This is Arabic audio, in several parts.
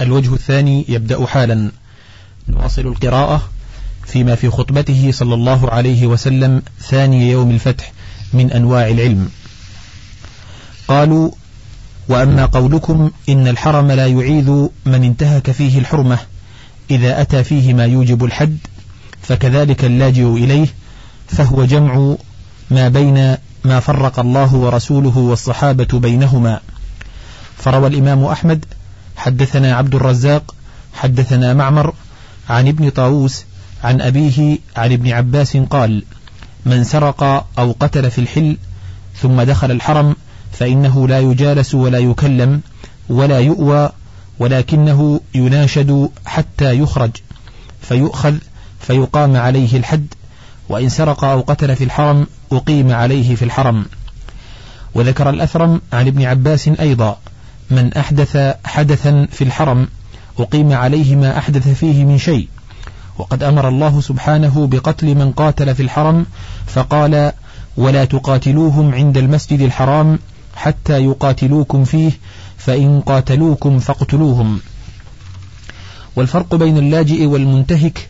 الوجه الثاني يبدأ حالا. نواصل القراءة فيما في خطبته صلى الله عليه وسلم ثاني يوم الفتح من أنواع العلم. قالوا وأما قولكم إن الحرم لا يعيذ من انتهك فيه الحرمة إذا أتى فيه ما يوجب الحد فكذلك اللاجئ إليه فهو جمع ما بين ما فرق الله ورسوله والصحابة بينهما. فروى الإمام أحمد حدثنا عبد الرزاق حدثنا معمر عن ابن طاووس عن أبيه عن ابن عباس قال من سرق أو قتل في الحل ثم دخل الحرم فإنه لا يجالس ولا يكلم ولا يؤوى ولكنه يناشد حتى يخرج فيؤخذ فيقام عليه الحد وإن سرق أو قتل في الحرم أقيم عليه في الحرم. وذكر الأثرم عن ابن عباس أيضا من أحدث حدثا في الحرم أقيم عليه ما أحدث فيه من شيء. وقد أمر الله سبحانه بقتل من قاتل في الحرم فقال ولا تقاتلوهم عند المسجد الحرام حتى يقاتلوكم فيه فإن قاتلوكم فاقتلوهم. والفرق بين اللاجئ والمنتهك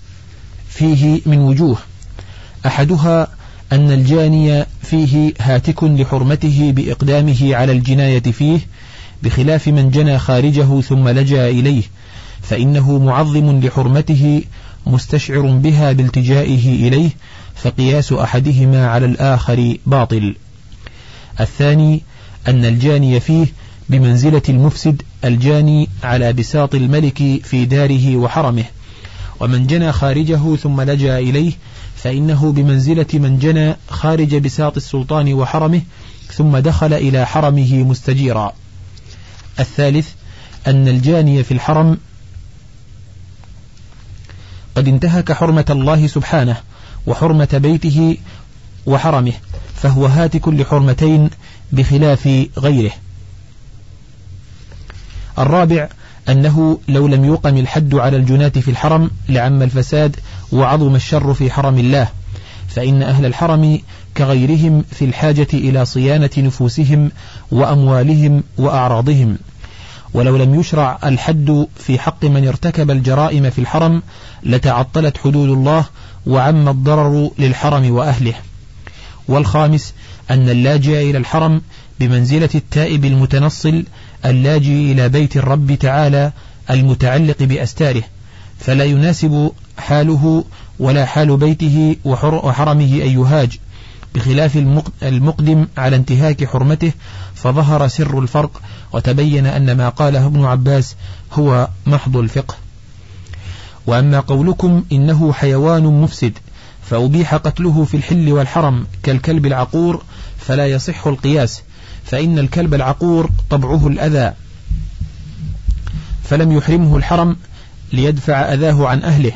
فيه من وجوه. أحدها أن الجاني فيه هاتك لحرمته بإقدامه على الجناية فيه بخلاف من جنى خارجه ثم لجأ إليه فإنه معظم لحرمته مستشعر بها بالتجائه إليه فقياس أحدهما على الآخر باطل. الثاني أن الجاني فيه بمنزلة المفسد الجاني على بساط الملك في داره وحرمه. ومن جنى خارجه ثم لجأ إليه فإنه بمنزلة من جنى خارج بساط السلطان وحرمه ثم دخل إلى حرمه مستجيرا. الثالث أن الجاني في الحرم قد انتهك حرمة الله سبحانه وحرمة بيته وحرمه فهو هاتك لحرمتين بخلاف غيره. الرابع أنه لو لم يقم الحد على الجناة في الحرم لعم الفساد وعظم الشر في حرم الله. فإن أهل الحرم كغيرهم في الحاجة إلى صيانة نفوسهم وأموالهم وأعراضهم. ولو لم يشرع الحد في حق من ارتكب الجرائم في الحرم لتعطلت حدود الله وعم الضرر للحرم وأهله. والخامس أن اللاجئ إلى الحرم بمنزلة التائب المتنصل اللاجئ إلى بيت الرب تعالى المتعلق بأستاره فلا يناسب حاله ولا حال بيته وحرمه أن يهاج. بخلاف المقدم على انتهاك حرمته فظهر سر الفرق وتبين أن ما قاله ابن عباس هو محض الفقه. وأما قولكم إنه حيوان مفسد فأبيح قتله في الحل والحرم كالكلب العقور فلا يصح القياس فإن الكلب العقور طبعه الأذى. فلم يحرمه الحرم ليدفع أذاه عن أهله.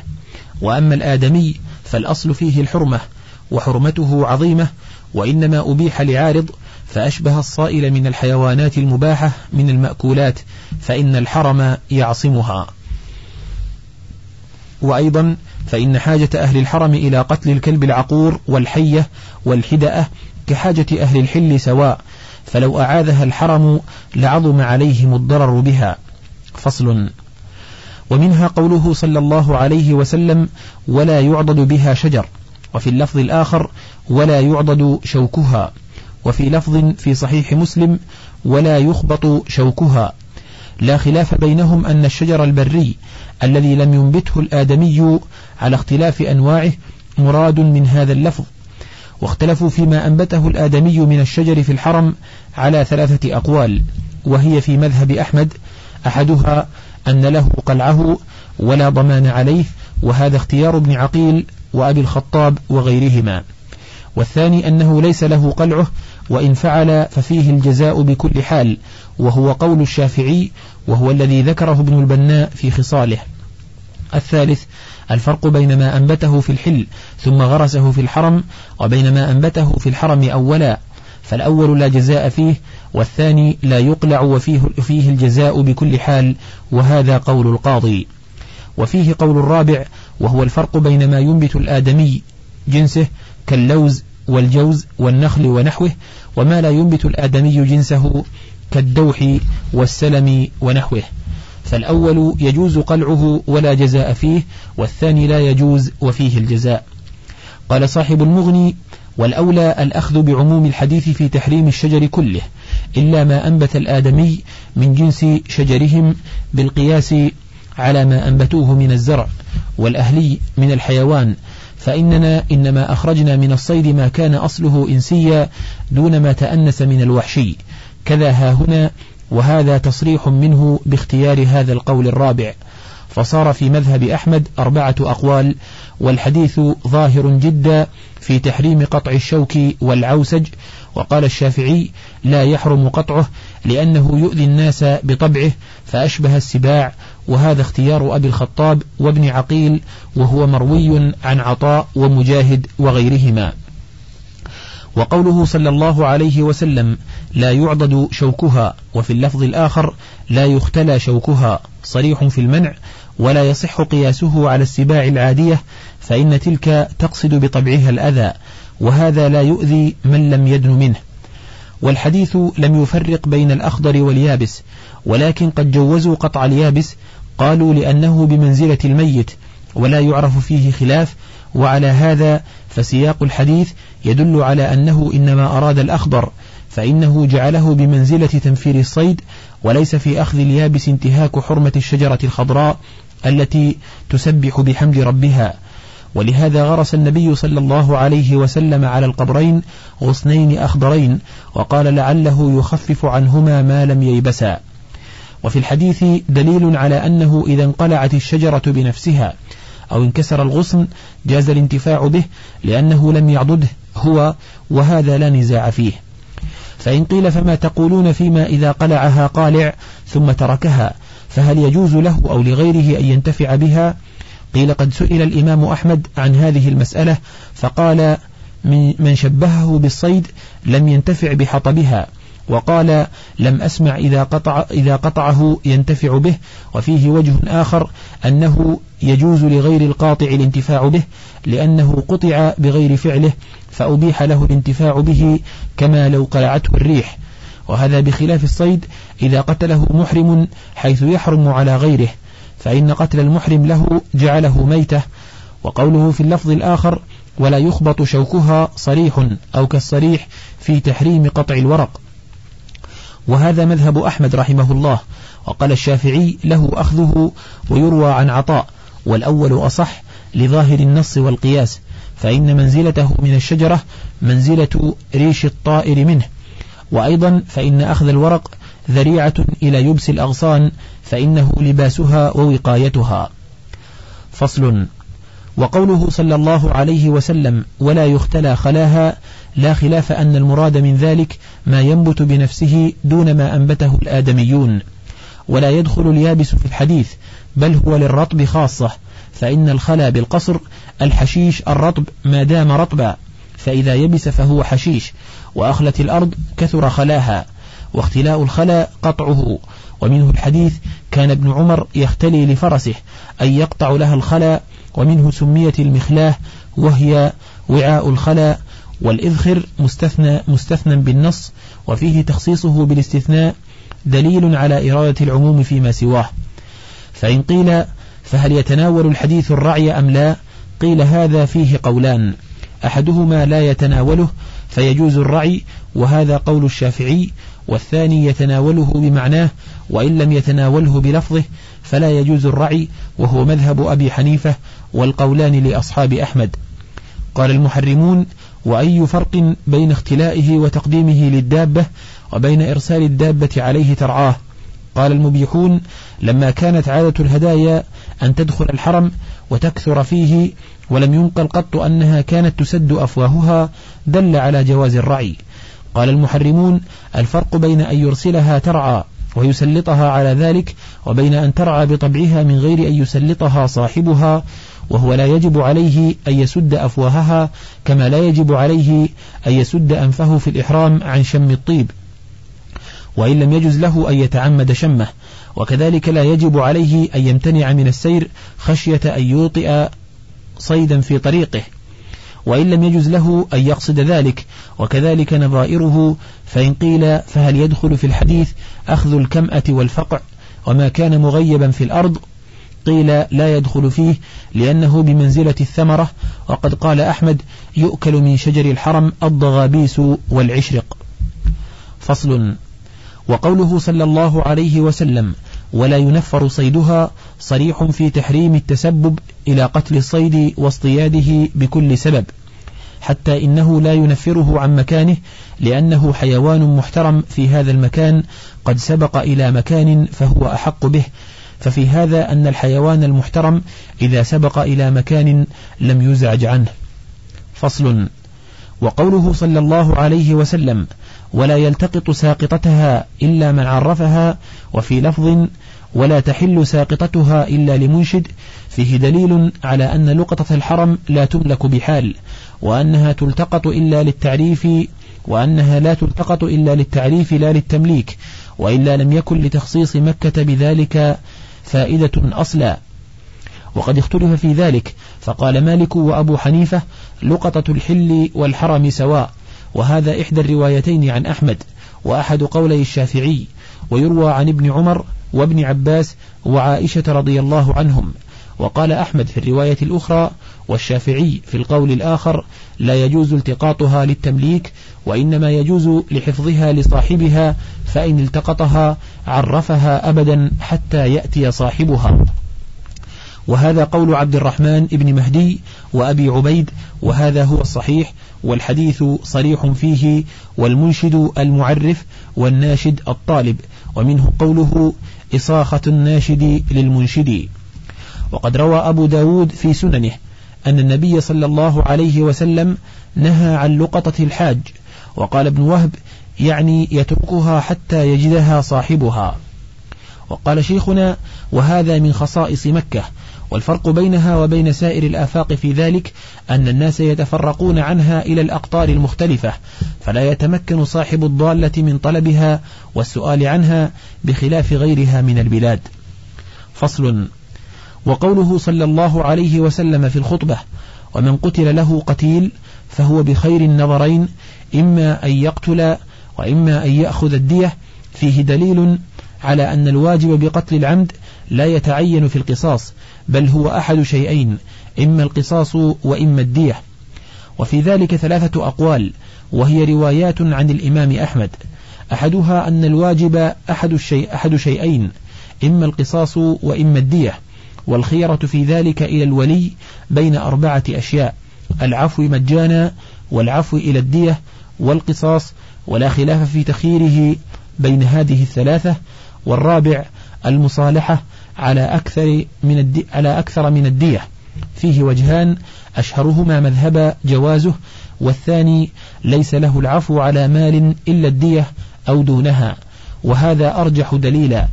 وأما الآدمي فالأصل فيه الحرمة وحرمته عظيمة وإنما أبيح لعارض فأشبه الصائل من الحيوانات المباحة من المأكولات فإن الحرم يعصمها. وأيضا فإن حاجة أهل الحرم إلى قتل الكلب العقور والحية والحدأة كحاجة أهل الحل سواء فلو أعاذها الحرم لعظم عليهم الضرر بها. فصل. ومنها قوله صلى الله عليه وسلم ولا يعضد بها شجر وفي اللفظ الآخر ولا يعضد شوكها وفي لفظ في صحيح مسلم ولا يخبط شوكها. لا خلاف بينهم أن الشجر البري الذي لم ينبته الآدمي على اختلاف أنواعه مراد من هذا اللفظ واختلفوا فيما أنبته الآدمي من الشجر في الحرم على ثلاثة أقوال وهي في مذهب أحمد أحدها أن له قلعه ولا ضمان عليه وهذا اختيار ابن عقيل وأبي الخطاب وغيرهما. والثاني أنه ليس له قلعه وإن فعل ففيه الجزاء بكل حال وهو قول الشافعي وهو الذي ذكره ابن البناء في خصاله. الثالث الفرق بين ما أنبته في الحل ثم غرسه في الحرم وبين ما أنبته في الحرم أولا فالأول لا جزاء فيه والثاني لا يقلع وفيه فيه الجزاء بكل حال وهذا قول القاضي. وفيه قول الرابع وهو الفرق بين ما ينبت الآدمي جنسه كاللوز والجوز والنخل ونحوه وما لا ينبت الآدمي جنسه كالدوح والسلم ونحوه. فالأول يجوز قلعه ولا جزاء فيه والثاني لا يجوز وفيه الجزاء. قال صاحب المغني والأولى الأخذ بعموم الحديث في تحريم الشجر كله إلا ما أنبت الآدمي من جنس شجرهم بالقياس على ما أنبتوه من الزرع والأهلي من الحيوان. فإننا إنما أخرجنا من الصيد ما كان أصله إنسيا دون ما تأنس من الوحشي. كذا ها هنا وهذا تصريح منه باختيار هذا القول الرابع. فصار في مذهب أحمد أربعة أقوال والحديث ظاهر جدا في تحريم قطع الشوك والعوسج وقال الشافعي لا يحرم قطعه لأنه يؤذي الناس بطبعه فأشبه السباع وهذا اختيار أبي الخطاب وابن عقيل وهو مروي عن عطاء ومجاهد وغيرهما. وقوله صلى الله عليه وسلم لا يعضد شوكها وفي اللفظ الآخر لا يختلى شوكها صريح في المنع ولا يصح قياسه على السباع العادية فإن تلك تقصد بطبعها الأذى وهذا لا يؤذي من لم يدن منه. والحديث لم يفرق بين الأخضر واليابس ولكن قد جوزوا قطع اليابس قالوا لأنه بمنزلة الميت ولا يعرف فيه خلاف وعلى هذا فسياق الحديث يدل على أنه إنما أراد الأخضر فإنه جعله بمنزلة تنفير الصيد وليس في أخذ اليابس انتهاك حرمة الشجرة الخضراء التي تسبح بحمد ربها. ولهذا غرس النبي صلى الله عليه وسلم على القبرين غصنين أخضرين وقال لعله يخفف عنهما ما لم ييبسا. وفي الحديث دليل على أنه إذا انقلعت الشجرة بنفسها أو انكسر الغصن جاز الانتفاع به لأنه لم يعضده هو وهذا لا نزاع فيه. فإن قيل فما تقولون فيما إذا قلعها قالع ثم تركها فهل يجوز له أو لغيره أن ينتفع بها؟ قيل قد سئل الإمام أحمد عن هذه المسألة فقال من شبهه بالصيد لم ينتفع بحطبها وقال لم أسمع إذا, قطع إذا قطعه ينتفع به وفيه وجه آخر أنه يجوز لغير القاطع الانتفاع به لأنه قطع بغير فعله فأبيح له الانتفاع به كما لو قلعته الريح. وهذا بخلاف الصيد إذا قتله محرم حيث يحرم على غيره فإن قتل المحرم له جعله ميتة. وقوله في اللفظ الآخر ولا يخبط شوكها صريح أو كالصريح في تحريم قطع الورق وهذا مذهب أحمد رحمه الله. وقال الشافعي له أخذه ويروى عن عطاء والأول أصح لظاهر النص والقياس فإن منزلته من الشجرة منزلة ريش الطائر منه. وأيضا فإن أخذ الورق ذريعة إلى يبس الأغصان فإنه لباسها ووقايتها. فصل وقوله صلى الله عليه وسلم ولا يختلى خلاها لا خلاف أن المراد من ذلك ما ينبت بنفسه دون ما أنبته الآدميون. ولا يدخل اليابس في الحديث بل هو للرطب خاصة فإن الخلا بالقصر الحشيش الرطب ما دام رطبا فإذا يبس فهو حشيش وأخلت الأرض كثر خلاها. واختلاء الخلا قطعه. ومنه الحديث كان ابن عمر يختلي لفرسه أن يقطع لها الخلا ومنه سميت المخلاه وهي وعاء الخلا والإذخر مستثنى, مستثنى بالنص وفيه تخصيصه بالاستثناء دليل على إرادة العموم فيما سواه. فإن قيل فهل يتناول الحديث الرعي أم لا قيل هذا فيه قولان. أحدهما لا يتناوله فيجوز الرعي وهذا قول الشافعي والثاني يتناوله بمعناه وإن لم يتناوله بلفظه فلا يجوز الرعي وهو مذهب أبي حنيفة والقولان لأصحاب أحمد. قال المحرمون وأي فرق بين اختلائه وتقديمه للدابة وبين إرسال الدابة عليه ترعاه؟ قال المبيحون لما كانت عادة الهدايا أن تدخل الحرم وتكثر فيه ولم ينقل قط أنها كانت تسد أفواهها دل على جواز الرعي. قال المحرمون الفرق بين أن يرسلها ترعى ويسلطها على ذلك وبين أن ترعى بطبعها من غير أن يسلطها صاحبها وهو لا يجب عليه أن يسد أفواهها كما لا يجب عليه أن يسد أنفه في الإحرام عن شم الطيب وإن لم يجز له أن يتعمد شمه وكذلك لا يجب عليه أن يمتنع من السير خشية أن يوطئ صيدا في طريقه وإن لم يجز له أن يقصد ذلك. وكذلك نظائره فإن قيل فهل يدخل في الحديث أخذ الكمأة والفقع وما كان مغيبا في الأرض؟ قيل لا يدخل فيه لأنه بمنزلة الثمرة. وقد قال أحمد يؤكل من شجر الحرم الضغابيس والعشرق. فصل. وقوله صلى الله عليه وسلم ولا ينفر صيدها صريح في تحريم التسبب إلى قتل الصيد واصطياده بكل سبب حتى إنه لا ينفره عن مكانه لأنه حيوان محترم في هذا المكان قد سبق إلى مكان فهو أحق به. ففي هذا أن الحيوان المحترم إذا سبق إلى مكان لم يزعج عنه. فصل. وقوله صلى الله عليه وسلم ولا يلتقط ساقطتها إلا من عرفها وفي لفظ ولا تحل ساقطتها إلا لمنشد فيه دليل على أن لقطة الحرم لا تملك بحال وأنها تلتقط إلا للتعريف وأنها لا تلتقط إلا للتعريف لا للتمليك وإلا لم يكن لتخصيص مكة بذلك فائدة أصلا. وقد اختلف في ذلك فقال مالك وأبو حنيفة لقطة الحل والحرم سواء وهذا إحدى الروايتين عن أحمد وأحد قولي الشافعي ويروى عن ابن عمر وابن عباس وعائشة رضي الله عنهم. وقال أحمد في الرواية الأخرى والشافعي في القول الآخر لا يجوز التقاطها للتمليك وإنما يجوز لحفظها لصاحبها فإن التقطها عرفها أبدا حتى يأتي صاحبها. وهذا قول عبد الرحمن بن مهدي وأبي عبيد وهذا هو الصحيح والحديث صريح فيه والمنشد المعرف والناشد الطالب ومنه قوله إصاخة الناشد للمنشد. وقد روى أبو داود في سننه أن النبي صلى الله عليه وسلم نهى عن لقطة الحاج وقال ابن وهب يعني يتركها حتى يجدها صاحبها. وقال شيخنا وهذا من خصائص مكة والفرق بينها وبين سائر الآفاق في ذلك أن الناس يتفرقون عنها إلى الأقطار المختلفة فلا يتمكن صاحب الضالة من طلبها والسؤال عنها بخلاف غيرها من البلاد. فصل وقوله صلى الله عليه وسلم في الخطبة ومن قتل له قتيل فهو بخير النظرين إما أن يقتل وإما أن يأخذ الدية فيه دليل على أن الواجب بقتل العمد لا يتعين في القصاص بل هو أحد شيئين إما القصاص وإما الدية. وفي ذلك ثلاثة أقوال وهي روايات عن الإمام أحمد. أحدها أن الواجب أحد, الشيء أحد شيئين إما القصاص وإما الدية. والخيرة في ذلك إلى الولي بين أربعة أشياء العفو مجانا والعفو إلى الدية والقصاص ولا خلاف في تخييره بين هذه الثلاثة. والرابع المصالحة على أكثر من الدي على أكثر من الدية. فيه وجهان أشهرهما مذهب جوازه والثاني ليس له العفو على مال إلا الدية أو دونها. وهذا أرجح دليلا.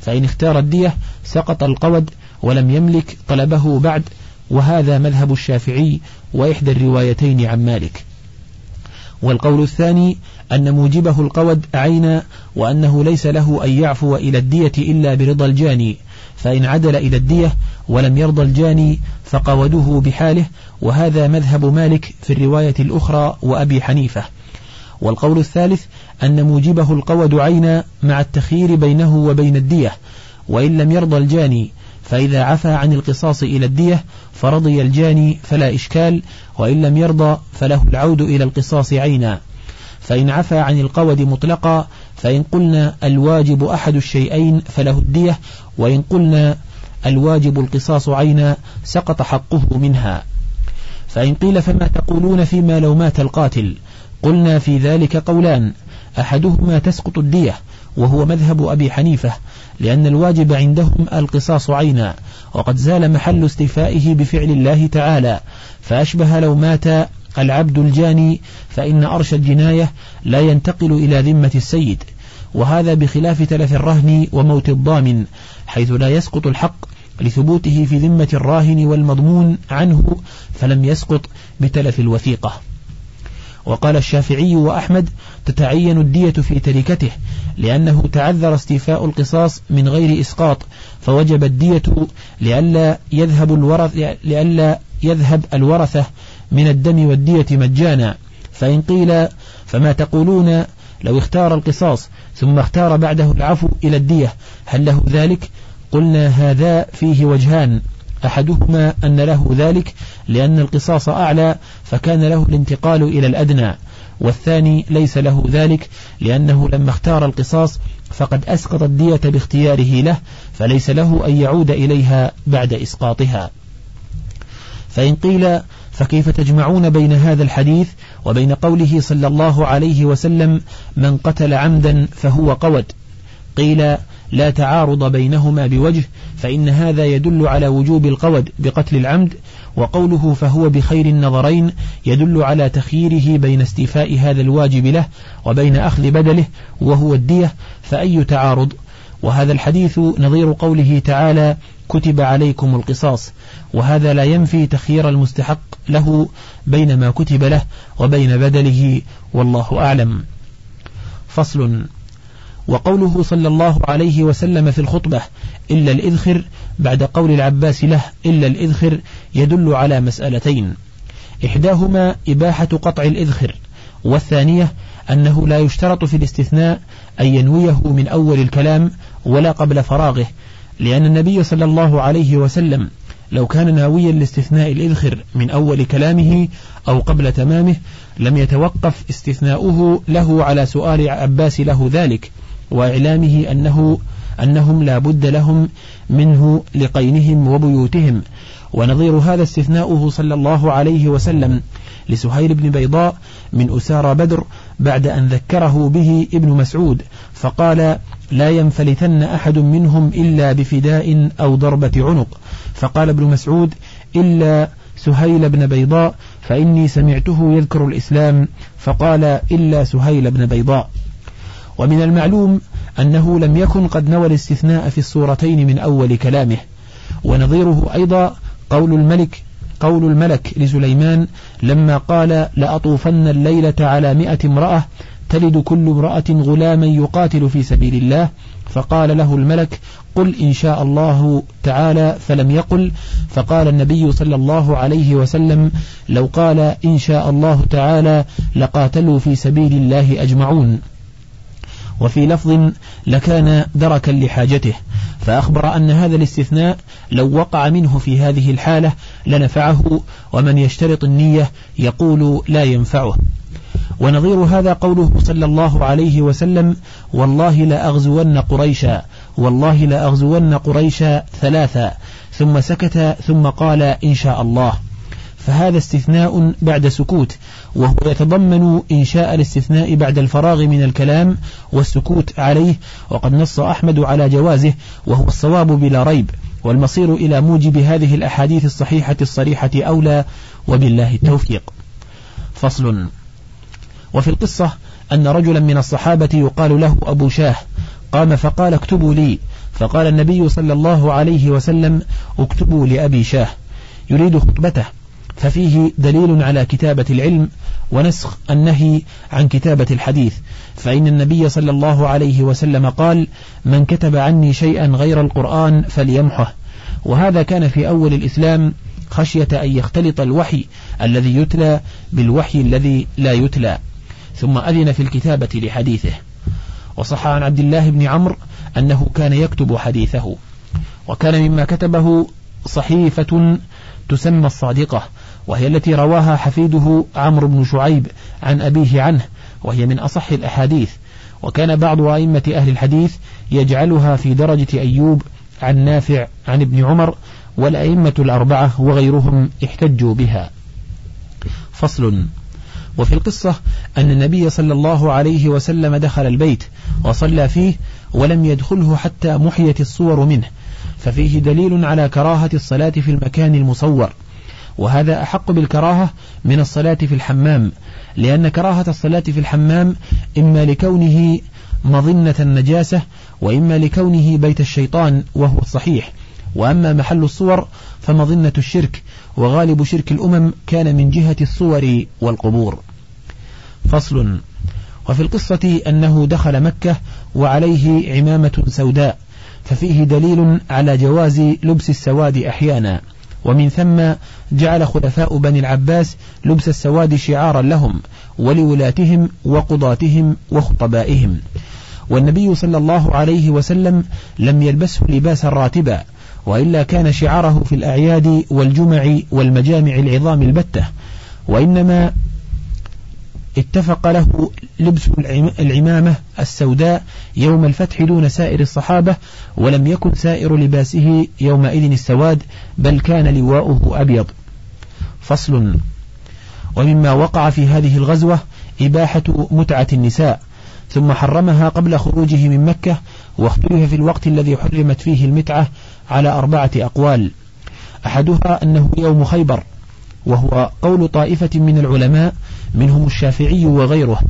فإن اختار الدية سقط القود ولم يملك طلبه بعد وهذا مذهب الشافعي وإحدى الروايتين عن مالك. والقول الثاني أن موجبه القود عينا وأنه ليس له أن يعفو إلى الدية إلا برضا الجاني فإن عدل إلى الدية ولم يرضى الجاني فقوده بحاله وهذا مذهب مالك في الرواية الأخرى وأبي حنيفة. والقول الثالث أن موجبه القود عينا مع التخيير بينه وبين الدية وإن لم يرضى الجاني فإذا عفى عن القصاص إلى الدية فرضي الجاني فلا إشكال وإن لم يرضى فله العود إلى القصاص عينا. فإن عفى عن القود مطلقا فإن قلنا الواجب أحد الشيئين فله الدية وإن قلنا الواجب القصاص عينا سقط حقه منها. فإن قيل فما تقولون فيما لو مات القاتل قلنا في ذلك قولان أحدهما تسقط الدية وهو مذهب أبي حنيفة لأن الواجب عندهم القصاص عينا وقد زال محل استيفائه بفعل الله تعالى فأشبه لو مات العبد الجاني فإن أرش الجناية لا ينتقل إلى ذمة السيد وهذا بخلاف تلف الرهن وموت الضامن حيث لا يسقط الحق لثبوته في ذمة الراهن والمضمون عنه فلم يسقط بتلف الوثيقة. وقال الشافعي وأحمد تتعين الدية في تركته لأنه تعذر استيفاء القصاص من غير إسقاط فوجب الدية لئلا يذهب الورث لئلا يذهب الورثة من الدم والدية مجانا. فإن قيل فما تقولون لو اختار القصاص ثم اختار بعده العفو إلى الدية هل له ذلك؟ قلنا هذا فيه وجهان. أحدهما أن له ذلك لأن القصاص أعلى فكان له الانتقال إلى الأدنى. والثاني ليس له ذلك لأنه لما اختار القصاص فقد أسقط الدية باختياره له فليس له أن يعود إليها بعد إسقاطها. فإن قيل فكيف تجمعون بين هذا الحديث وبين قوله صلى الله عليه وسلم من قتل عمدا فهو قود؟ قيل لا تعارض بينهما بوجه فإن هذا يدل على وجوب القود بقتل العمد وقوله فهو بخير النظرين يدل على تخييره بين استيفاء هذا الواجب له وبين أخذ بدله وهو الدية فأي تعارض؟ وهذا الحديث نظير قوله تعالى كتب عليكم القصاص وهذا لا ينفي تخيير المستحق له بين ما كتب له وبين بدله والله أعلم. فصل وقوله صلى الله عليه وسلم في الخطبة إلا الإذخر بعد قول العباس له إلا الإذخر يدل على مسألتين. إحداهما إباحة قطع الإذخر والثانية أنه لا يشترط في الاستثناء أن ينويه من أول الكلام ولا قبل فراغه لأن النبي صلى الله عليه وسلم لو كان ناويا لاستثناء الإذخر من أول كلامه أو قبل تمامه لم يتوقف استثناؤه له على سؤال عباس له ذلك. وإعلامه أنه أنهم لا بد لهم منه لقينهم وبيوتهم. ونظير هذا استثناؤه صلى الله عليه وسلم لسهيل بن بيضاء من أسارى بدر بعد أن ذكره به ابن مسعود فقال لا ينفلتن أحد منهم إلا بفداء أو ضربة عنق فقال ابن مسعود إلا سهيل بن بيضاء فإني سمعته يذكر الإسلام فقال إلا سهيل بن بيضاء ومن المعلوم أنه لم يكن قد نوى الاستثناء في الصورتين من أول كلامه. ونظيره أيضا قول الملك قول الملك لسليمان لما قال لأطوفن الليلة على مئة امرأة تلد كل امرأة غلاما يقاتل في سبيل الله. فقال له الملك قل إن شاء الله تعالى فلم يقل. فقال النبي صلى الله عليه وسلم لو قال إن شاء الله تعالى لقاتلوا في سبيل الله أجمعون. وفي لفظ لكان دركا لحاجته فأخبر أن هذا الاستثناء لو وقع منه في هذه الحالة لنفعه ومن يشترط النية يقول لا ينفعه. ونظير هذا قوله صلى الله عليه وسلم والله لا أغزون قريشا والله لا أغزون قريشا ثلاثا ثم سكت ثم قال إن شاء الله. فهذا استثناء بعد سكوت وهو يتضمن إنشاء الاستثناء بعد الفراغ من الكلام والسكوت عليه وقد نص أحمد على جوازه وهو الصواب بلا ريب والمصير إلى موجب هذه الأحاديث الصحيحة الصريحة أولى وبالله التوفيق. فصل. وفي القصة أن رجلا من الصحابة يقال له أبو شاه قام فقال اكتبوا لي فقال النبي صلى الله عليه وسلم اكتبوا لأبي شاه يريد خطبته. ففيه دليل على كتابة العلم ونسخ النهي عن كتابة الحديث. فإن النبي صلى الله عليه وسلم قال من كتب عني شيئا غير القرآن فليمحه. وهذا كان في أول الإسلام خشية أن يختلط الوحي الذي يتلى بالوحي الذي لا يتلى. ثم أذن في الكتابة لحديثه. وصح عن عبد الله بن عمرو أنه كان يكتب حديثه. وكان مما كتبه صحيفة تسمى الصادقة. وهي التي رواها حفيده عمرو بن شعيب عن أبيه عنه وهي من أصح الأحاديث. وكان بعض أئمة أهل الحديث يجعلها في درجة أيوب عن نافع عن ابن عمر والأئمة الأربعة وغيرهم احتجوا بها. فصل. وفي القصة أن النبي صلى الله عليه وسلم دخل البيت وصلى فيه ولم يدخله حتى محيت الصور منه ففيه دليل على كراهة الصلاة في المكان المصور. وهذا أحق بالكراهة من الصلاة في الحمام لأن كراهة الصلاة في الحمام إما لكونه مظنة النجاسة وإما لكونه بيت الشيطان وهو الصحيح. وأما محل الصور فمظنة الشرك وغالب شرك الأمم كان من جهة الصور والقبور. فصل. وفي القصة أنه دخل مكة وعليه عمامة سوداء ففيه دليل على جواز لبس السواد أحيانا. ومن ثم جعل خلفاء بني العباس لبس السواد شعارا لهم ولولاتهم وقضاتهم وخطبائهم. والنبي صلى الله عليه وسلم لم يلبسه لباسا راتبا وإلا كان شعاره في الأعياد والجمع والمجامع العظام البتة وإنما اتفق له لبس العمامة السوداء يوم الفتح دون سائر الصحابة ولم يكن سائر لباسه يومئذ السواد بل كان لواؤه أبيض. فصل. ومما وقع في هذه الغزوة إباحة متعة النساء ثم حرمها قبل خروجه من مكة واختلف في الوقت الذي حرمت فيه المتعة على أربعة أقوال. أحدها أنه يوم خيبر وهو قول طائفة من العلماء منهم الشافعي وغيره.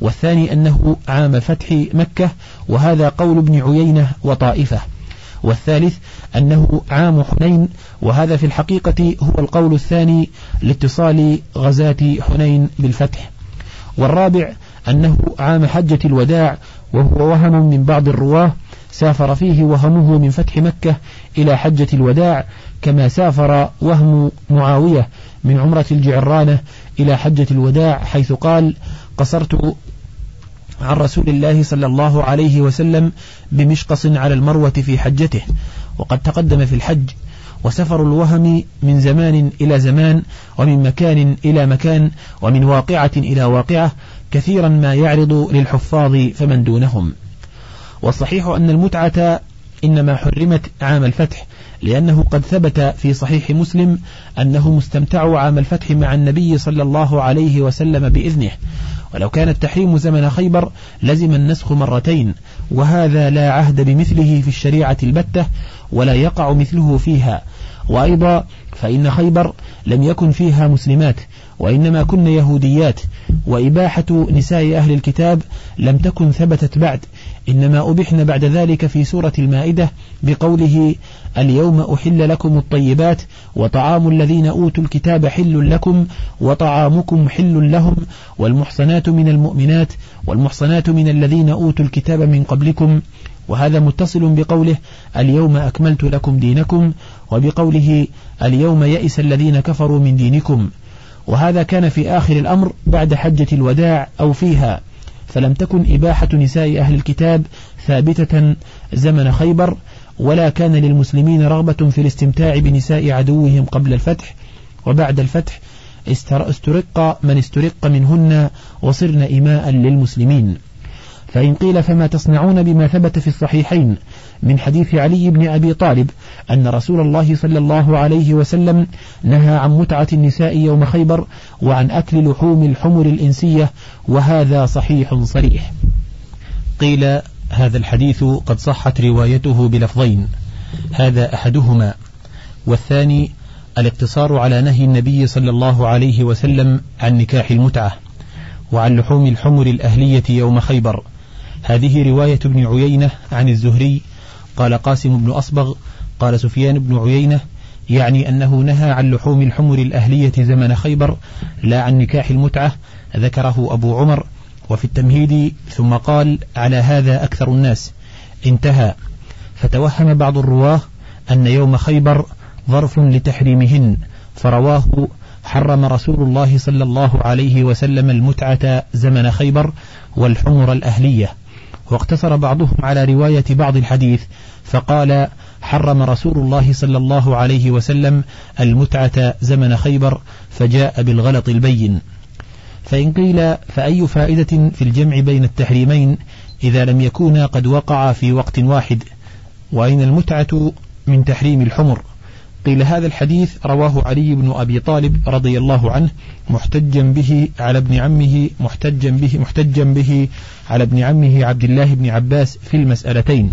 والثاني أنه عام فتح مكة وهذا قول ابن عيينة وطائفة. والثالث أنه عام حنين وهذا في الحقيقة هو القول الثاني لاتصال غزاة حنين بالفتح. والرابع أنه عام حجة الوداع وهو وهم من بعض الرواة سافر فيه وهمه من فتح مكة إلى حجة الوداع كما سافر وهم معاوية من عمرة الجعرانة إلى حجة الوداع حيث قال قصرت عن رسول الله صلى الله عليه وسلم بمشقص على المروة في حجته وقد تقدم في الحج وسفر الوهم من زمان إلى زمان ومن مكان إلى مكان ومن واقعة إلى واقعة كثيرا ما يعرض للحفاظ فمن دونهم. والصحيح أن المتعة إنما حرمت عام الفتح لأنه قد ثبت في صحيح مسلم أنهم استمتعوا عام الفتح مع النبي صلى الله عليه وسلم بإذنه. ولو كان التحريم زمن خيبر لزم النسخ مرتين وهذا لا عهد بمثله في الشريعة البتة ولا يقع مثله فيها. وأيضا فإن خيبر لم يكن فيها مسلمات وإنما كن يهوديات وإباحة نساء أهل الكتاب لم تكن ثبتت بعد. إنما أبحن بعد ذلك في سورة المائدة بقوله اليوم أحل لكم الطيبات وطعام الذين أوتوا الكتاب حل لكم وطعامكم حل لهم والمحصنات من المؤمنات والمحصنات من الذين أوتوا الكتاب من قبلكم وهذا متصل بقوله اليوم أكملت لكم دينكم وبقوله اليوم يئس الذين كفروا من دينكم وهذا كان في آخر الأمر بعد حجة الوداع أو فيها فلم تكن إباحة نساء أهل الكتاب ثابتة زمن خيبر ولا كان للمسلمين رغبة في الاستمتاع بنساء عدوهم قبل الفتح وبعد الفتح. استرق من استرق منهن وصرن إماء للمسلمين. فإن قيل فما تصنعون بما ثبت في الصحيحين من حديث علي بن أبي طالب أن رسول الله صلى الله عليه وسلم نهى عن متعة النساء يوم خيبر وعن أكل لحوم الحمر الإنسية وهذا صحيح صريح. قيل هذا الحديث قد صحت روايته بلفظين هذا أحدهما والثاني الاقتصار على نهي النبي صلى الله عليه وسلم عن نكاح المتعة وعن لحوم الحمر الأهلية يوم خيبر. هذه رواية ابن عيينة عن الزهري قال قاسم بن أصبغ قال سفيان بن عيينة يعني أنه نهى عن لحوم الحمر الأهلية زمن خيبر لا عن نكاح المتعة ذكره أبو عمر وفي التمهيد ثم قال على هذا أكثر الناس. انتهى. فتوهم بعض الرواة أن يوم خيبر ظرف لتحريمهن فرواه حرم رسول الله صلى الله عليه وسلم المتعة زمن خيبر والحمر الأهلية. واقتصر بعضهم على رواية بعض الحديث فقال حرم رسول الله صلى الله عليه وسلم المتعة زمن خيبر فجاء بالغلط البين. فإن قيل فأي فائدة في الجمع بين التحريمين إذا لم يكونا قد وقعا في وقت واحد؟ وأين المتعة من تحريم الحمر؟ قيل هذا الحديث رواه علي بن أبي طالب رضي الله عنه محتجا به على ابن عمه محتجا به محتجا به على ابن عمه عبد الله بن عباس في المسألتين.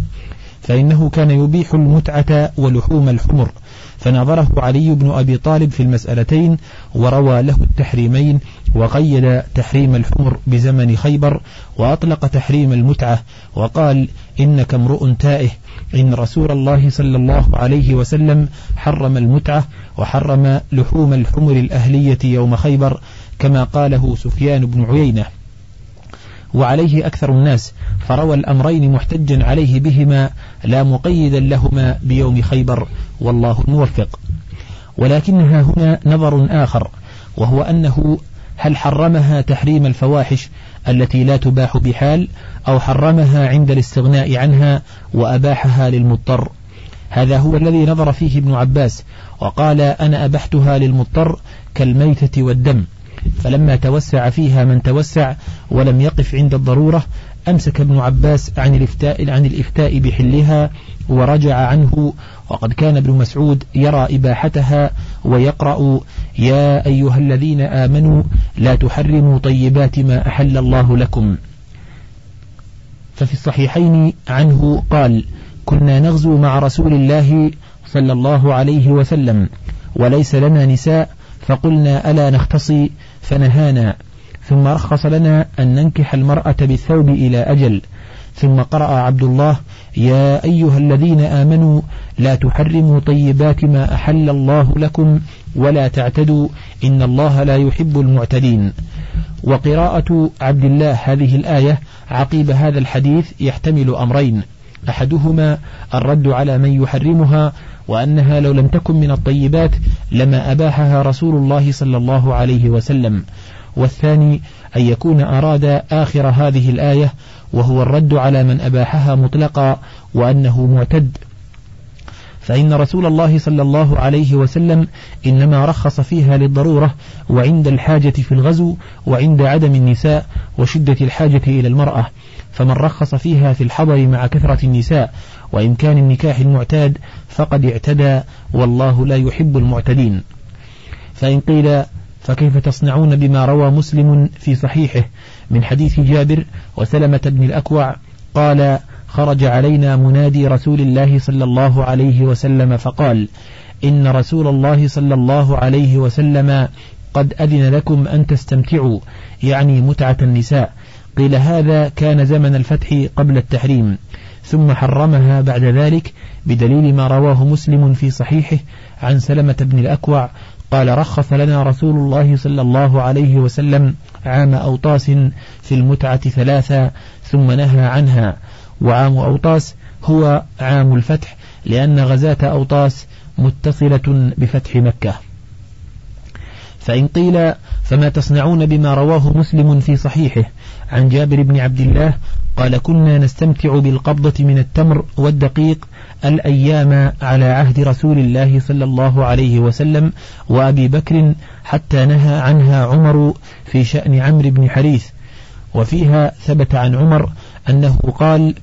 فإنه كان يبيح المتعة ولحوم الحمر. فنظره علي بن أبي طالب في المسألتين وروى له التحريمين وقيد تحريم الحمر بزمن خيبر وأطلق تحريم المتعة وقال إنك امرؤ تائه إن رسول الله صلى الله عليه وسلم حرم المتعة وحرم لحوم الحمر الأهلية يوم خيبر كما قاله سفيان بن عيينة. وعليه أكثر الناس فروى الأمرين محتجا عليه بهما لا مقيدا لهما بيوم خيبر والله الموفق. ولكنها هنا نظر آخر وهو أنه هل حرمها تحريم الفواحش التي لا تباح بحال أو حرمها عند الاستغناء عنها وأباحها للمضطر؟ هذا هو الذي نظر فيه ابن عباس وقال أنا أبحتها للمضطر كالميتة والدم. فلما توسع فيها من توسع ولم يقف عند الضرورة أمسك ابن عباس عن الإفتاء, عن الإفتاء بحلها ورجع عنه وقد كان ابن مسعود يرى إباحتها ويقرأ يا أيها الذين آمنوا لا تحرموا طيبات ما أحل الله لكم. ففي الصحيحين عنه قال كنا نغزو مع رسول الله صلى الله عليه وسلم وليس لنا نساء فقلنا ألا نختصي فنهانا. ثم رخص لنا أن ننكح المرأة بالثوب إلى أجل. ثم قرأ عبد الله يا أيها الذين آمنوا لا تحرموا طيبات ما أحل الله لكم ولا تعتدوا إن الله لا يحب المعتدين. وقراءة عبد الله هذه الآية عقيب هذا الحديث يحتمل أمرين. أحدهما الرد على من يحرمها وأنها لو لم تكن من الطيبات لما أباحها رسول الله صلى الله عليه وسلم. والثاني أن يكون أراد آخر هذه الآية وهو الرد على من أباحها مطلقا وأنه معتد. فإن رسول الله صلى الله عليه وسلم إنما رخص فيها للضرورة وعند الحاجة في الغزو وعند عدم النساء وشدة الحاجة إلى المرأة. فمن رخص فيها في الحضر مع كثرة النساء وإمكان النكاح المعتاد فقد اعتدى والله لا يحب المعتدين. فإن قيل فكيف تصنعون بما روى مسلم في صحيحه من حديث جابر وسلمة بن الأكوع قال خرج علينا منادي رسول الله صلى الله عليه وسلم فقال إن رسول الله صلى الله عليه وسلم قد أذن لكم أن تستمتعوا يعني متعة النساء قيل هذا كان زمن الفتح قبل التحريم ثم حرمها بعد ذلك بدليل ما رواه مسلم في صحيحه عن سلمة بن الأكوع قال رخص لنا رسول الله صلى الله عليه وسلم عام أوطاس في المتعة ثلاثة ثم نهى عنها. وعام أوطاس هو عام الفتح لأن غزاة أوطاس متصلة بفتح مكة. فإن قيل فما تصنعون بما رواه مسلم في صحيحه؟ عن جابر بن عبد الله قال كنا نستمتع بالقبضة من التمر والدقيق الأيام على عهد رسول الله صلى الله عليه وسلم وأبي بكر حتى نهى عنها عمر في شأن عمرو بن حريث. وفيها ثبت عن عمر أنه قال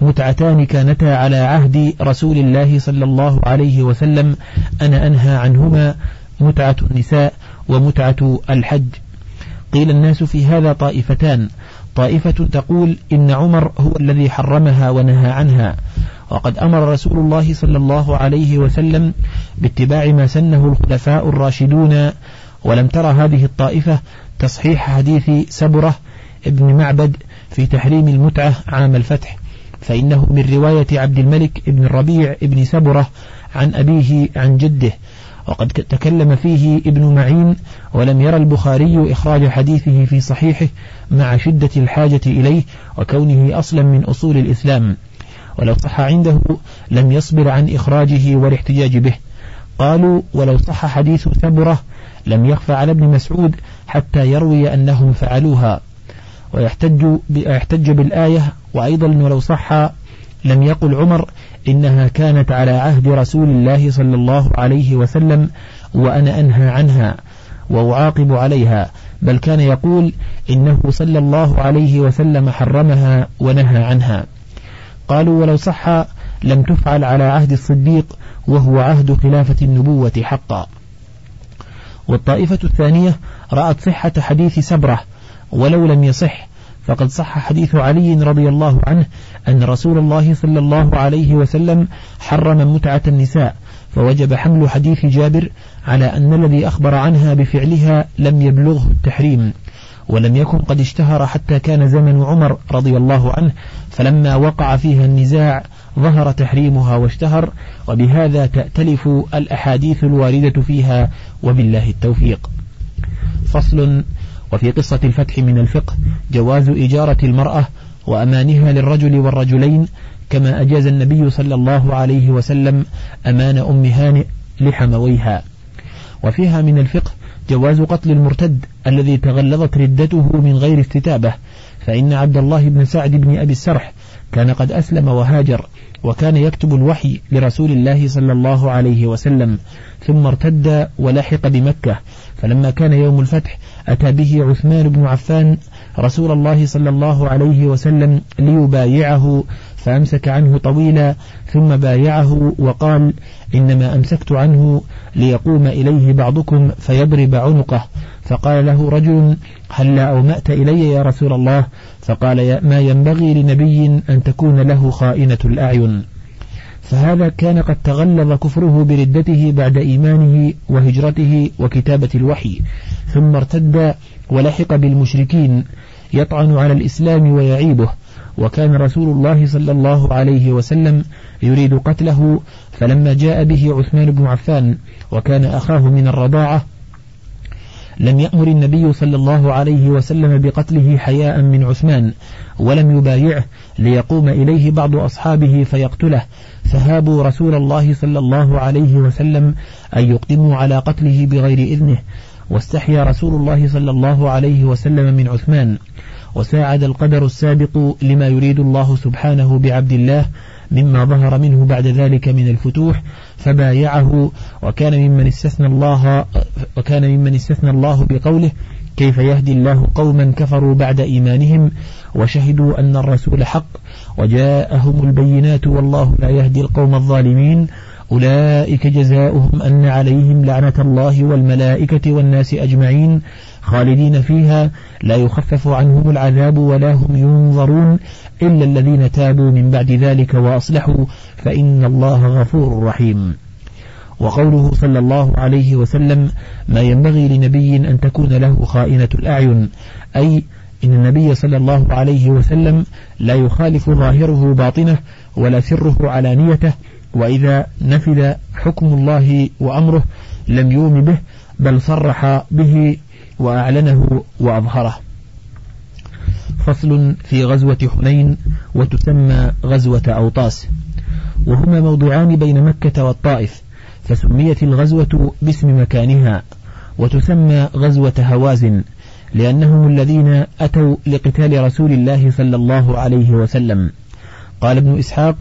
متعتان كانتا على عهد رسول الله صلى الله عليه وسلم أنا أنهى عنهما متعة النساء ومتعة الحج. قيل الناس في هذا طائفتان. طائفة تقول إن عمر هو الذي حرمها ونهى عنها. وقد أمر رسول الله صلى الله عليه وسلم باتباع ما سنه الخلفاء الراشدون. ولم ترى هذه الطائفة تصحيح حديث سبرة ابن معبد في تحريم المتعة عام الفتح. فإنه من رواية عبد الملك ابن الربيع ابن سبرة عن أبيه عن جده. وقد تكلم فيه ابن معين ولم يرى البخاري إخراج حديثه في صحيحه مع شدة الحاجة إليه وكونه أصلا من أصول الإسلام. ولو صح عنده لم يصبر عن إخراجه والاحتجاج به. قالوا ولو صح حديث ثبرة لم يخف على ابن مسعود حتى يروي أنهم فعلوها. ويحتج يحتج بالآية وأيضا ولو صح لم يقل عمر إنها كانت على عهد رسول الله صلى الله عليه وسلم وأنا أنهى عنها وأعاقب عليها بل كان يقول إنه صلى الله عليه وسلم حرمها ونهى عنها. قالوا ولو صح لم تفعل على عهد الصديق وهو عهد خلافة النبوة حقا. والطائفة الثانية رأت صحة حديث سبرة ولو لم يصح فقد صح حديث علي رضي الله عنه أن رسول الله صلى الله عليه وسلم حرم متعة النساء فوجب حمل حديث جابر على أن الذي أخبر عنها بفعلها لم يبلغه التحريم ولم يكن قد اشتهر حتى كان زمن عمر رضي الله عنه فلما وقع فيها النزاع ظهر تحريمها واشتهر وبهذا تأتلف الأحاديث الواردة فيها وبالله التوفيق. فصل وفي قصة الفتح من الفقه جواز إجارة المرأة وأمانها للرجل والرجلين كما أجاز النبي صلى الله عليه وسلم أمان أم هانئ لحمويها. وفيها من الفقه جواز قتل المرتد الذي تغلظت ردته من غير استتابة فإن عبد الله بن سعد بن أبي السرح كان قد أسلم وهاجر وكان يكتب الوحي لرسول الله صلى الله عليه وسلم ثم ارتد ولحق بمكة فلما كان يوم الفتح أتى به عثمان بن عفان رسول الله صلى الله عليه وسلم ليبايعه فأمسك عنه طويلا ثم بايعه وقال إنما أمسكت عنه ليقوم إليه بعضكم فيضرب عنقه. فقال له رجل هل لا أومأت إلي يا رسول الله؟ فقال ما ينبغي لنبي أن تكون له خائنة الأعين. فهذا كان قد تغلظ كفره بردته بعد إيمانه وهجرته وكتابة الوحي ثم ارتد ولحق بالمشركين يطعن على الإسلام ويعيبه وكان رسول الله صلى الله عليه وسلم يريد قتله فلما جاء به عثمان بن عفان وكان أخاه من الرضاعة لم يأمر النبي صلى الله عليه وسلم بقتله حياء من عثمان ولم يبايعه ليقوم إليه بعض أصحابه فيقتله فهابوا رسول الله صلى الله عليه وسلم أن يقدموا على قتله بغير إذنه واستحيا رسول الله صلى الله عليه وسلم من عثمان وساعد القدر السابق لما يريد الله سبحانه بعبد الله مما ظهر منه بعد ذلك من الفتوح فبايعه وكان ممن استثنى الله وكان ممن استثنى الله بقوله كيف يهدي الله قوما كفروا بعد إيمانهم وشهدوا أن الرسول حق؟ وجاءهم البينات والله لا يهدي القوم الظالمين. أولئك جزاؤهم أن عليهم لعنة الله والملائكة والناس أجمعين. خالدين فيها. لا يخفف عنهم العذاب ولا هم ينظرون إلا الذين تابوا من بعد ذلك وأصلحوا. فإن الله غفور رحيم. وقوله صلى الله عليه وسلم ما ينبغي لنبي أن تكون له خائنة الأعين. أي إن النبي صلى الله عليه وسلم لا يخالف ظاهره باطنه ولا سره علانيته وإذا نفذ حكم الله وأمره لم يوم به بل صرح به وأعلنه وأظهره. فصل في غزوة حنين وتسمى غزوة أوطاس. وهما موضوعان بين مكة والطائف فسميت الغزوة باسم مكانها وتسمى غزوة هوازن لأنهم الذين أتوا لقتال رسول الله صلى الله عليه وسلم. قال ابن إسحاق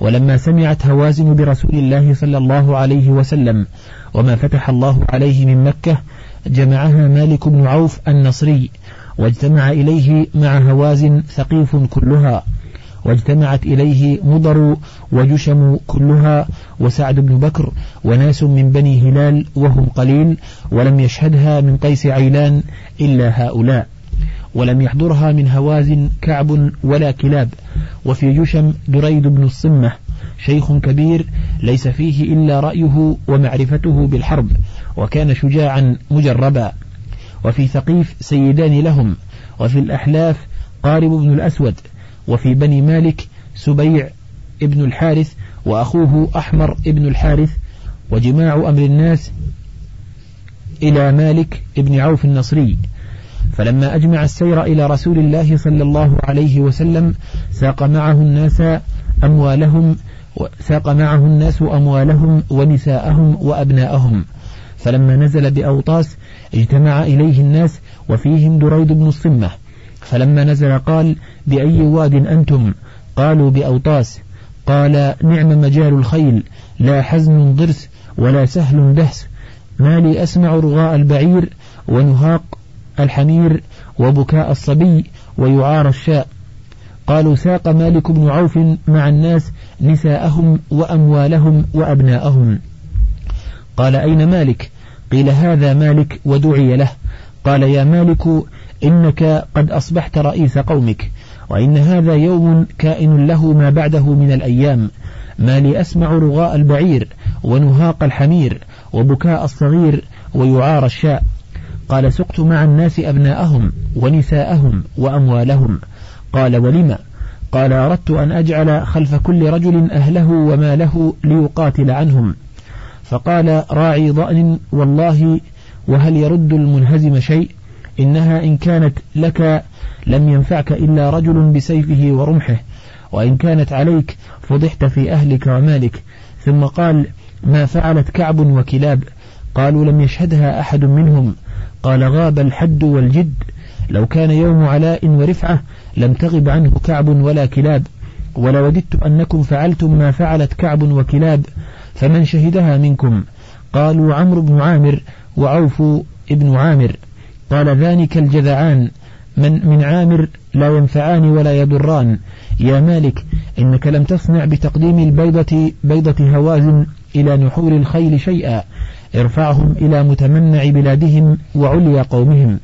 ولما سمعت هوازن برسول الله صلى الله عليه وسلم وما فتح الله عليه من مكة جمعها مالك بن عوف النصري واجتمع إليه مع هوازن ثقيف كلها واجتمعت إليه مضر وجشم كلها وسعد بن بكر وناس من بني هلال وهم قليل ولم يشهدها من قيس عيلان إلا هؤلاء. ولم يحضرها من هوازن كعب ولا كلاب. وفي جشم دريد بن الصمة شيخ كبير ليس فيه إلا رأيه ومعرفته بالحرب وكان شجاعا مجربا. وفي ثقيف سيدان لهم. وفي الأحلاف قارب بن الأسود وفي بني مالك سبيع ابن الحارث وأخوه أحمر ابن الحارث وجماع أمر الناس إلى مالك ابن عوف النصري. فلما أجمع السير إلى رسول الله صلى الله عليه وسلم ساق معه الناس أموالهم ساق معه الناس أموالهم ونساءهم وأبناءهم. فلما نزل بأوطاس اجتمع إليه الناس وفيهم دريد بن الصمة. فلما نزل قال بأي واد أنتم؟ قالوا بأوطاس. قال نعم مجال الخيل لا حزن ضرس ولا سهل دهس. ما لي أسمع رغاء البعير ونهاق الحمير وبكاء الصبي ويعار الشاء. قالوا ساق مالك بن عوف مع الناس نساءهم وأموالهم وأبناءهم. قال أين مالك؟ قيل هذا مالك ودعي له. قال يا مالك إنك قد أصبحت رئيس قومك وإن هذا يوم كائن له ما بعده من الأيام. ما لي أسمع رغاء البعير ونهاق الحمير وبكاء الصغير ويعار الشاء. قال سقت مع الناس أبناءهم ونساءهم وأموالهم. قال ولم؟ قال أردت أن أجعل خلف كل رجل أهله وماله ليقاتل عنهم. فقال راعي ضأن والله وهل يرد المنهزم شيء؟ إنها إن كانت لك لم ينفعك إلا رجل بسيفه ورمحه وإن كانت عليك فضحت في أهلك ومالك. ثم قال ما فعلت كعب وكلاب؟ قالوا لم يشهدها أحد منهم. قال غاب الحد والجد. لو كان يوم علاء ورفعة لم تغب عنه كعب ولا كلاب. ولوددت أنكم فعلتم ما فعلت كعب وكلاب فمن شهدها منكم؟ قالوا عمرو بن عامر وعوف ابن عامر. قال ذلك الجذعان من من عامر لا ينفعان ولا يضران. يا مالك إنك لم تصنع بتقديم البيضة بيضة هوازن إلى نحور الخيل شيئا. ارفعهم إلى متمنع بلادهم وعليا قومهم.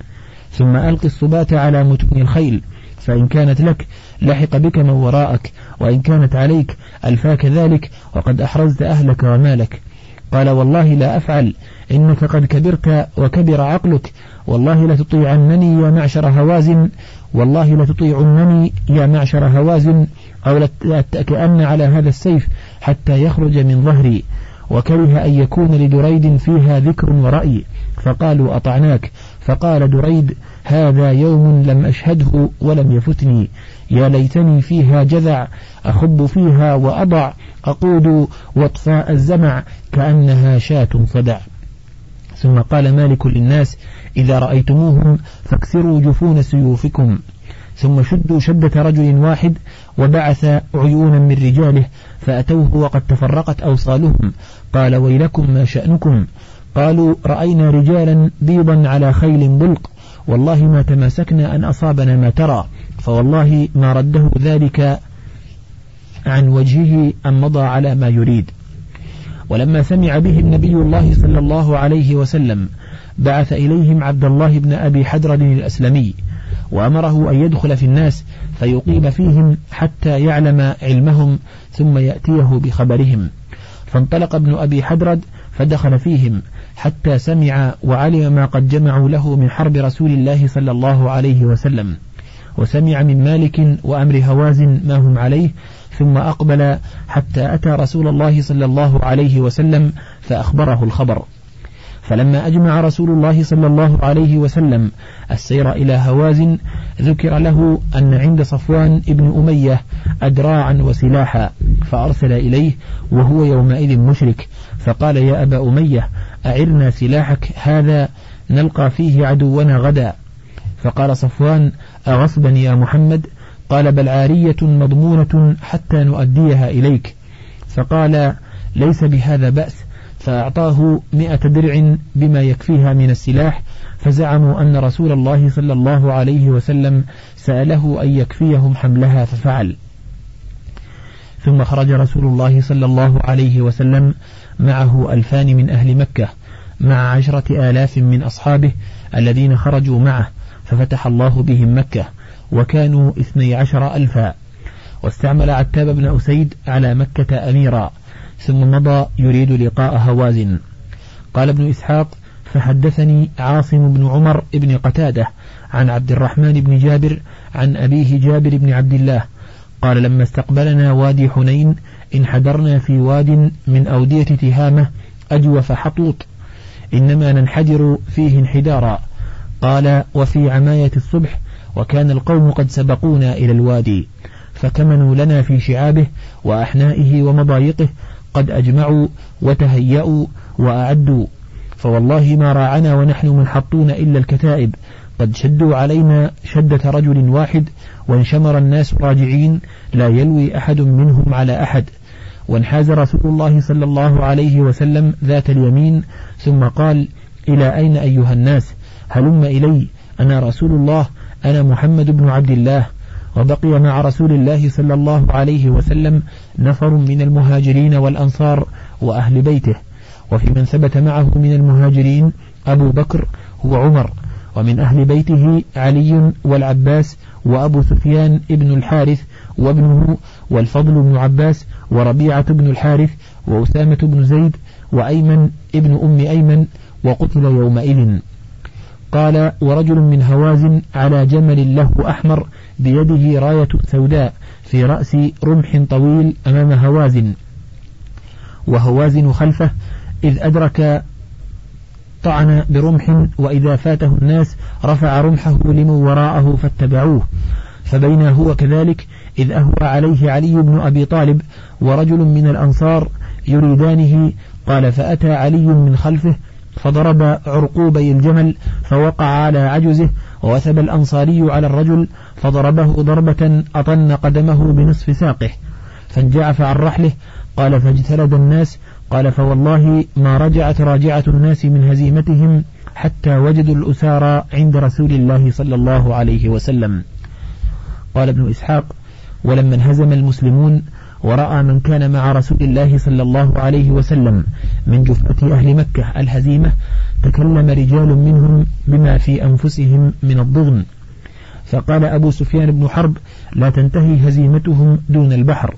ثم ألق الصبات على متن الخيل. فإن كانت لك لحق بك من وراءك. وإن كانت عليك ألفاك ذلك. وقد أحرزت أهلك ومالك. قال والله لا أفعل. إنك قد كبرت وكبر عقلك. والله لتطيعنني يا معشر هوازن. والله لتطيعنني يا معشر هوازن. أو لأتكأن على هذا السيف حتى يخرج من ظهري. وكره أن يكون لدريد فيها ذكر ورأي. فقالوا أطعناك. فقال دريد هذا يوم لم أشهده ولم يفتني. يا ليتني فيها جذع أخب فيها وأضع أقود واطفاء الزمع كأنها شاة صدع ثم قال مالك للناس إذا رأيتموهم فاكسروا جفون سيوفكم. ثم شدوا شدة رجل واحد وبعث عيونا من رجاله فأتوه وقد تفرقت أوصالهم. قال ويلكم ما شأنكم. قالوا رأينا رجالا بيضا على خيل بلق. والله ما تماسكنا أن أصابنا ما ترى. فوالله ما رده ذلك عن وجهه أن مضى على ما يريد. ولما سمع به النبي الله صلى الله عليه وسلم بعث إليهم عبد الله بن أبي حدرد الأسلمي وأمره أن يدخل في الناس فيقيم فيهم حتى يعلم علمهم ثم يأتيه بخبرهم. فانطلق ابن أبي حدرد فدخل فيهم حتى سمع وعلم ما قد جمعوا له من حرب رسول الله صلى الله عليه وسلم. وسمع من مالك وأمر هوازن ما هم عليه ثم أقبل حتى أتى رسول الله صلى الله عليه وسلم فأخبره الخبر. فلما أجمع رسول الله صلى الله عليه وسلم السير إلى هوازن ذكر له أن عند صفوان ابن أمية أدراعا وسلاحا فأرسل إليه وهو يومئذ مشرك. فقال يا أبا أمية أعرنا سلاحك هذا نلقى فيه عدونا غدا. فقال صفوان أغصبا يا محمد؟ قال بل عارية مضمونة حتى نؤديها إليك. فقال ليس بهذا بأس فأعطاه مئة درع بما يكفيها من السلاح. فزعموا أن رسول الله صلى الله عليه وسلم سأله أن يكفيهم حملها ففعل. ثم خرج رسول الله صلى الله عليه وسلم معه ألفان من أهل مكة مع عشرة آلاف من أصحابه الذين خرجوا معه. ففتح الله بهم مكة وكانوا اثني عشر ألفا. واستعمل عتاب بن أسيد على مكة أميرا ثم مضى يريد لقاء هوازن. قال ابن إسحاق فحدثني عاصم بن عمر بن قتادة عن عبد الرحمن بن جابر عن أبيه جابر بن عبد الله. قال لما استقبلنا وادي حنين انحدرنا في واد من أودية تهامة أجوف حطوط إنما ننحدر فيه انحدارا. قال وفي عماية الصبح وكان القوم قد سبقونا إلى الوادي فكمنوا لنا في شعابه وأحنائه ومضايقه قد أجمعوا وتهيأوا وأعدوا فوالله ما راعنا ونحن منحطون إلا الكتائب قد شدوا علينا شدة رجل واحد وانشمر الناس راجعين لا يلوي أحد منهم على أحد وانحاز رسول الله صلى الله عليه وسلم ذات اليمين ثم قال إلى أين أيها الناس؟ هلم إلي. أنا رسول الله. أنا محمد بن عبد الله. وبقي مع رسول الله صلى الله عليه وسلم نفر من المهاجرين والأنصار وأهل بيته. وفي من ثبت معه من المهاجرين أبو بكر وعمر ومن أهل بيته علي والعباس وأبو سفيان ابن الحارث وابنه والفضل بن عباس وربيعة بن الحارث وأسامة بن زيد وأيمن ابن أم أيمن وقتل يومئذ. قال ورجل من هوازن على جمل له أحمر بيده راية سوداء في رأس رمح طويل أمام هوازن وهوازن خلفه إذ أدرك طعن برمح وإذا فاته الناس رفع رمحه لمن وراءه فاتبعوه فبينا هو كذلك إذ أهوى عليه علي بن أبي طالب ورجل من الأنصار يريدانه قال فأتى علي من خلفه فضرب عرقوبي الجمل فوقع على عجزه ووثب الأنصاري على الرجل فضربه ضربة أطن قدمه بنصف ساقه. فانجعف عن رحله قال فاجتلد الناس. قال فوالله ما رجعت راجعة الناس من هزيمتهم حتى وجدوا الأسارى عند رسول الله صلى الله عليه وسلم. قال ابن إسحاق ولما انهزم المسلمون ورأى من كان مع رسول الله صلى الله عليه وسلم من جفة أهل مكة الهزيمة تكلم رجال منهم بما في أنفسهم من الضغن. فقال أبو سفيان بن حرب لا تنتهي هزيمتهم دون البحر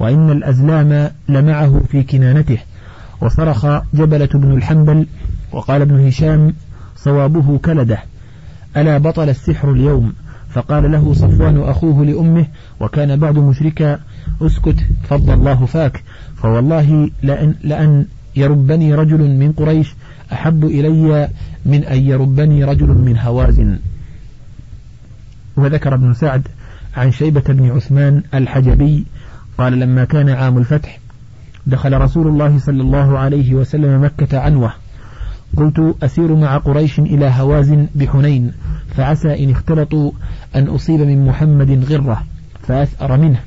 وإن الأزلام لمعه في كنانته. وصرخ جبلة بن الحنبل وقال ابن هشام صوابه كلده ألا بطل السحر اليوم؟ فقال له صفوان أخوه لأمه وكان بعد مشركا اسكت فض الله فاك. فوالله لأن, لأن يربني رجل من قريش أحب إلي من أن يربني رجل من هوازن. وذكر ابن سعد عن شيبة بن عثمان الحجبي قال لما كان عام الفتح دخل رسول الله صلى الله عليه وسلم مكة عنوة. قلت أسير مع قريش إلى هوازن بحنين فعسى إن اختلطوا أن أصيب من محمد غرة فأثأر منه.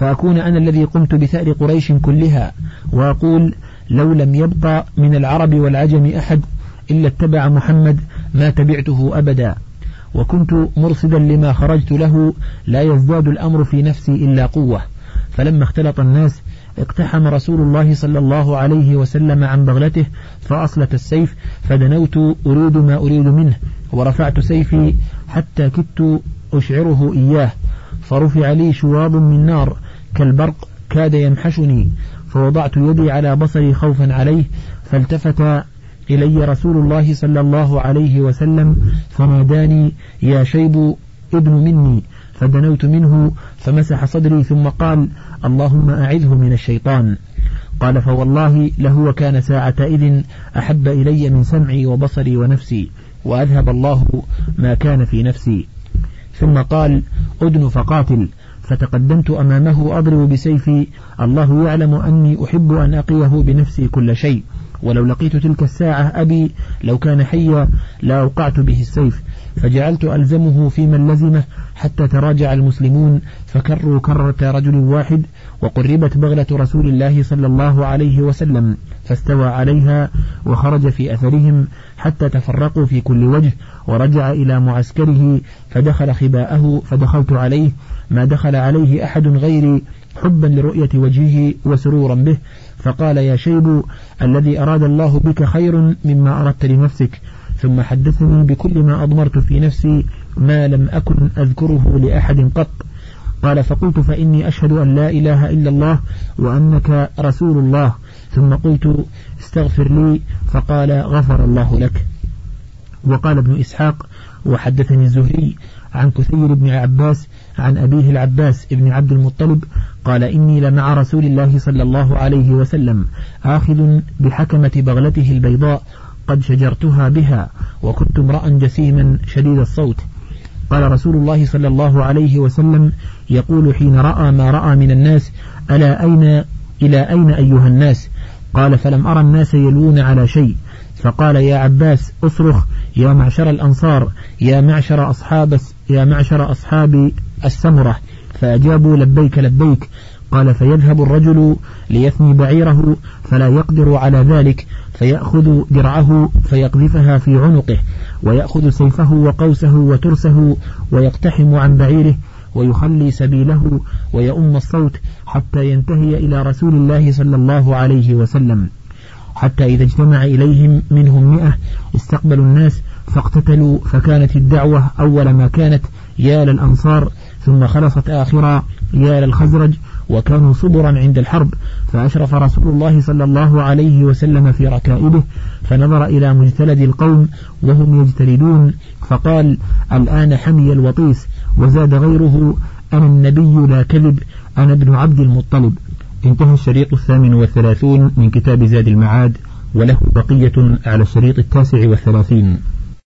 فأكون أنا الذي قمت بثأر قريش كلها وأقول لو لم يبقى من العرب والعجم أحد إلا اتبع محمد ما تبعته أبدا. وكنت مرصدا لما خرجت له لا يزداد الأمر في نفسي إلا قوة. فلما اختلط الناس اقتحم رسول الله صلى الله عليه وسلم عن بغلته فأصلت السيف فدنوت أريد ما أريد منه ورفعت سيفي حتى كدت أشعره إياه. فرفع لي شواظ من نار كالبرق كاد يمحشني فوضعت يدي على بصري خوفا عليه فالتفت إلي رسول الله صلى الله عليه وسلم فناداني يا شيب ابن مني. فدنوت منه فمسح صدري ثم قال اللهم أعذه من الشيطان. قال فوالله لهو كان ساعة إذ أحب إلي من سمعي وبصري ونفسي وأذهب الله ما كان في نفسي. ثم قال أدن فقاتل. فتقدمت أمامه أضرب بسيفي. الله يعلم أني أحب أن أقيه بنفسي كل شيء. ولو لقيت تلك الساعة أبي لو كان حيا لأوقعت به السيف. فجعلت ألزمه في من لزمه حتى تراجع المسلمون فكروا كرة رجل واحد وقربت بغلة رسول الله صلى الله عليه وسلم فاستوى عليها وخرج في أثرهم. حتى تفرقوا في كل وجه ورجع إلى معسكره فدخل خباءه فدخلت عليه. ما دخل عليه أحد غيري حبا لرؤية وجهه وسرورا به فقال يا شيب الذي أراد الله بك خير مما أردت لنفسك ثم حدثني بكل ما أضمرت في نفسي ما لم أكن أذكره لأحد قط. قال فقلت فإني أشهد أن لا إله إلا الله وأنك رسول الله. ثم قلت استغفر لي فقال غفر الله لك. وقال ابن إسحاق وحدثني الزهري عن كثير بن عباس عن أبيه العباس بن عبد المطلب قال إني لمع رسول الله صلى الله عليه وسلم آخذ بحكمة بغلته البيضاء قد شجرتها بها وكنت امرأ جسيما شديد الصوت. قال رسول الله صلى الله عليه وسلم يقول حين رأى ما رأى من الناس ألا أين إلى أين أيها الناس؟ قال فلم أرى الناس يلوون على شيء. فقال يا عباس أصرخ يا معشر الأنصار يا معشر أصحاب يا معشر أصحاب السمرة. فأجابوا لبيك لبيك. قال فيذهب الرجل ليثني بعيره فلا يقدر على ذلك. فيأخذ درعه فيقذفها في عنقه. ويأخذ سيفه وقوسه وترسه ويقتحم عن بعيره. ويخلي سبيله ويؤم الصوت حتى ينتهي إلى رسول الله صلى الله عليه وسلم. حتى إذا اجتمع إليهم منهم مئة استقبلوا الناس فاقتتلوا فكانت الدعوة أول ما كانت يا للأنصار ثم خلصت آخرا يا للخزرج وكانوا صبرا عند الحرب. فأشرف رسول الله صلى الله عليه وسلم في ركائبه فنظر إلى مجتلد القوم وهم يجتلدون فقال الآن حمي الوطيس. وزاد غيره أنا النبي لا كذب أنا ابن عبد المطلب. انتهى الشريط الثامن والثلاثون من كتاب زاد المعاد وله بقية على الشريط التاسع والثلاثين.